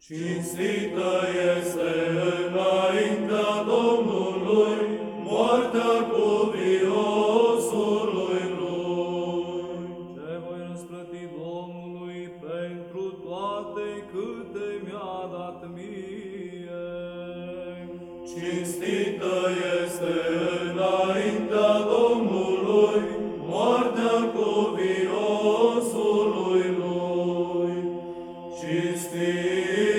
Cinstită este înaintea Domnului moartea cuviosului lui. Ce voi răsplăti Domnului pentru toate câte mi-a dat mie. Cinstită este înaintea Domnului is the